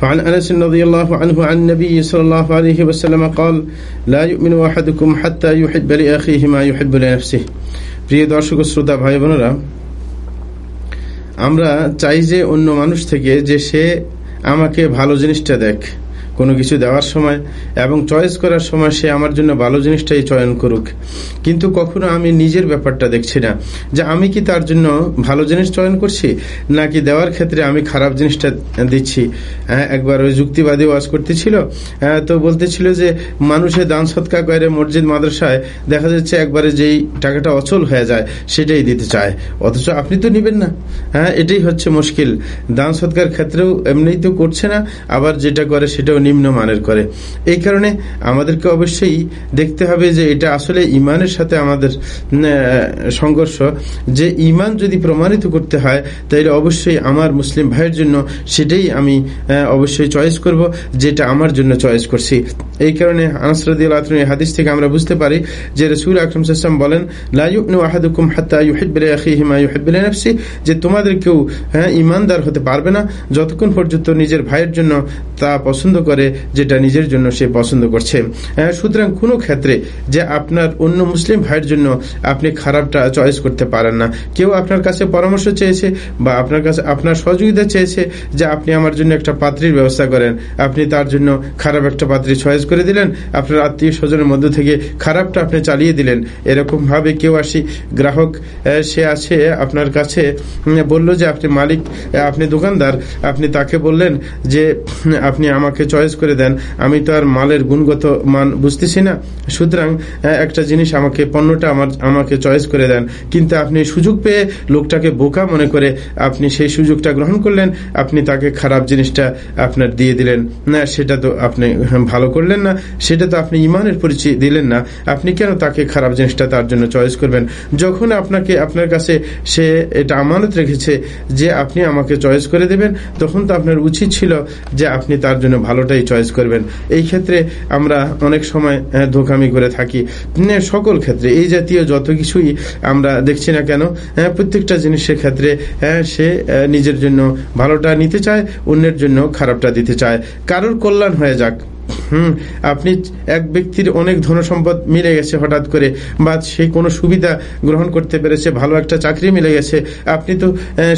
فعن أنس رضي الله عنه عن النبي صلى الله عليه وسلم قال لا يؤمن أحدكم حتى يحب لأخيه ما يحب لنفسه প্রিয় দর্শক ও শ্রোতা ভাই বোনেরা আমরা চাই যে অন্য মানুষ থেকে যে সে আমাকে ভালো জিনিসটা দেখ কোনো কিছু দেওয়ার সময় এবং চয়েস করার সময় সে আমার জন্য ভালো জিনিসটাই চয়ন করুক। কিন্তু কখনো আমি নিজের ব্যাপারটা দেখছি না যে আমি কি তার জন্য ভালো জিনিস চয়ন করছি নাকি দেওয়ার ক্ষেত্রে আমি খারাপ জিনিসটা দিচ্ছি। হ্যাঁ একবার ওই যুক্তিবাদী ওয়াজ করতেছিল হ্যাঁ, তো বলতেছিল যে মানুষের দান সৎকা করে মসজিদ মাদ্রাসায় দেখা যাচ্ছে একবারে যেই টাকাটা অচল হয়ে যায় সেটাই দিতে চায়। অথচ আপনি তো নিবেন না। হ্যাঁ এটাই হচ্ছে মুশকিল। দান সৎকার ক্ষেত্রেও এমনিই তো করছে না আবার যেটা করে সেটাও নিম্ন মানের করে। এই কারণে আমাদেরকে অবশ্যই দেখতে হবে যে এটা আসলে ইমানের সাথে আমাদের সংঘর্ষ। যে ইমান যদি প্রমাণিত করতে হয় তাহলে অবশ্যই আমার মুসলিম ভাইয়ের জন্য সেটাই আমি অবশ্যই চয়েস করব, যেটা আমার জন্য চয়েস করছি। এই কারণে আনসরদি হাদিস থেকে আমরা বুঝতে পারি যে রসুল আকরম সাল্লাম বলেন যে তোমাদের কেউ হ্যাঁ ইমানদার হতে পারবে না, যতক্ষণ পর্যন্ত নিজের ভাইয়ের জন্য তা পছন্দ করে যেটা নিজের জন্য সে পছন্দ করছে। সুতরাং কোনো ক্ষেত্রে যে আপনার অন্য মুসলিম ভাইয়ের জন্য আপনি খারাপটা চয়েস করতে পারেন না। কেউ আপনার কাছে পরামর্শ চেয়েছে বা আপনার কাছে আপনার সহযোগিতা চেয়েছে যে আপনি আমার জন্য একটা পাত্রীর ব্যবস্থা করেন। আপনি তার জন্য খারাপ একটা পাত্রী চয়েস করে দিলেন। আপনার আত্মীয় স্বজনের মধ্য থেকে খারাপটা আপনি চালিয়ে দিলেন। এরকম ভাবে কেউ আসি গ্রাহক সে আছে, আপনার কাছে বলল যে আপনি মালিক আপনি দোকানদার, আপনি তাকে বললেন যে আপনি আমাকে চয়েস করে দেন, আমি তো আর মালের গুণগত মান বুঝতেছি না। সুতরাং একটা জিনিস আমাকে, পণ্যটা আমার, আমাকে চয়েস করে দেন। কিন্তু আপনি সুযোগ পেয়ে লোকটাকে বোকা মনে করে আপনি সেই সুযোগটা গ্রহণ করলেন, আপনি তাকে খারাপ জিনিসটা আপনার দিয়ে দিলেন। না, সেটা তো আপনি ভালো করলেন না, সেটা তো আপনি ইমানের পরিচয় দিলেন না। আপনি কেন তাকে খারাপ জিনিসটা তার জন্য চয়েস করবেন? যখন আপনাকে, আপনার কাছে সে এটা আমানত রেখেছে যে আপনি আমাকে চয়েস করে দেবেন, তখন তো আপনার উচিত ছিল যে আপনি তার জন্য ভালোটাই চয়েস করবেন। এই ক্ষেত্রে আমরা অনেক সময় ধোকামি করে থাকি। সকল ক্ষেত্রে, এই জাতীয় যত কিছুই আমরা দেখছি না কেন প্রত্যেকটা জিনিসের ক্ষেত্রে সে নিজের জন্য ভালোটা নিতে চায়, অন্যের জন্য খারাপটা দিতে চায়। কারোর কল্যাণ হয়ে যাক। হুম, আপনি এক ব্যক্তির অনেক ধন সম্পদ মিলে গেছে হঠাৎ করে বা সে কোনো সুবিধা গ্রহণ করতে পেরেছে, ভালো একটা চাকরি মিলে গেছে, আপনি তো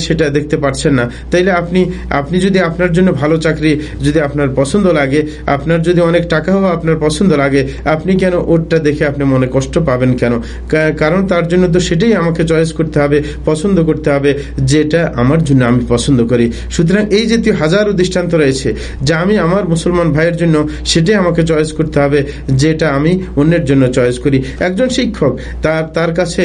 সেটা দেখতে পাচ্ছেন না। তাইলে আপনি আপনি যদি আপনার জন্য ভালো চাকরি যদি আপনার পছন্দ লাগে, আপনার যদি অনেক টাকাও আপনার পছন্দ লাগে, আপনি কেন ওরটা দেখে আপনি মনে কষ্ট পাবেন কেন? কারণ তার জন্য তো সেটাই আমাকে চয়েস করতে হবে, পছন্দ করতে হবে, যেটা আমার জন্য আমি পছন্দ করি। সুতরাং এই জাতীয় হাজারো দৃষ্টান্ত রয়েছে, যা আমি আমার মুসলমান ভাইয়ের জন্য সেটাই আমাকে চয়েস করতে হবে, যেটা আমি অন্যের জন্য চয়েস করি। একজন শিক্ষক, তার তার কাছে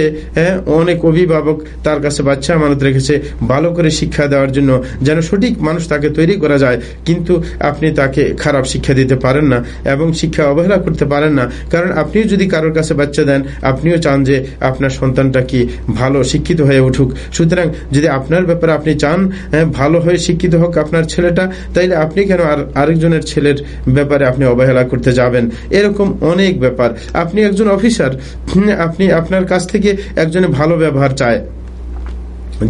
অনেক অভিভাবক তার কাছে বাচ্চা আমানত রেখেছে, ভালো করে শিক্ষা দেওয়ার জন্য যেন সঠিক মানুষ তাকে তৈরি করা যায়, কিন্তু আপনি তাকে খারাপ শিক্ষা দিতে পারেন না এবং শিক্ষা অবহেলা করতে পারেন না। কারণ আপনিও যদি কারোর কাছে বাচ্চা দেন, আপনিও চান যে আপনার সন্তানটা কি ভালো, শিক্ষিত হয়ে উঠুক। সুতরাং যদি আপনার ব্যাপারে আপনি চান ভালো হয়ে শিক্ষিত হোক আপনার ছেলেটা, তাইলে আপনি কেন আর, আরেকজনের ছেলের ব্যাপারে আপনি অবহেলা করতে যাবেন। এরকম অনেক ব্যাপার। আপনি একজন অফিসার আপনি আপনার কাছ থেকে একজনে ভালো ব্যবহার চায়।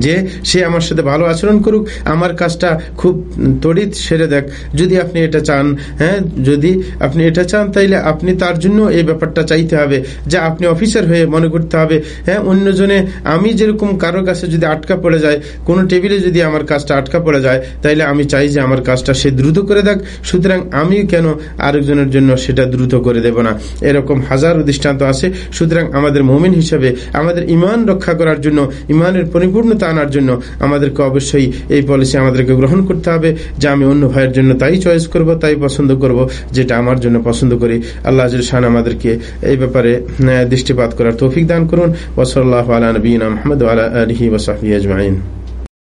যে সে আমার সাথে ভালো আচরণ করুক, আমার কাজটা খুব তড়িৎ, সেরে দেখ। যদি আপনি এটা চান হ্যাঁ যদি আপনি এটা চান, তাইলে আপনি তার জন্য এই ব্যাপারটা চাইতে হবে, যে আপনি অফিসার হয়ে মনে করতে হবে হ্যাঁ অন্যজনে আমি যেরকম কারোর কাছে যদি আটকা পড়ে যায়, কোনো টেবিলে যদি আমার কাজটা আটকা পড়ে যায়, তাইলে আমি চাই যে আমার কাজটা সে দ্রুত করে দেখ, সুতরাং আমি কেন আরেকজনের জন্য সেটা দ্রুত করে দেব না? এরকম হাজারো দৃষ্টান্ত আছে, সুতরাং আমাদের মমিন হিসেবে আমাদের ইমান রক্ষা করার জন্য ইমানের পরিপূর্ণতা আনার জন্য আমাদেরকে অবশ্যই এই পলিসি আমাদেরকে গ্রহণ করতে হবে। যে আমি অন্য ভাইয়ের জন্য তাই চয়েস করব, তাই পছন্দ করব, যেটা আমার জন্য পছন্দ করি। আল্লাহ শাহান আমাদেরকে এই ব্যাপারে দৃষ্টিপাত করার তৌফিক দান করুন। ওসল্লাহ আলা নবীনা মোহাম্মদ আলা আলহি ওসাহি আজমাইন।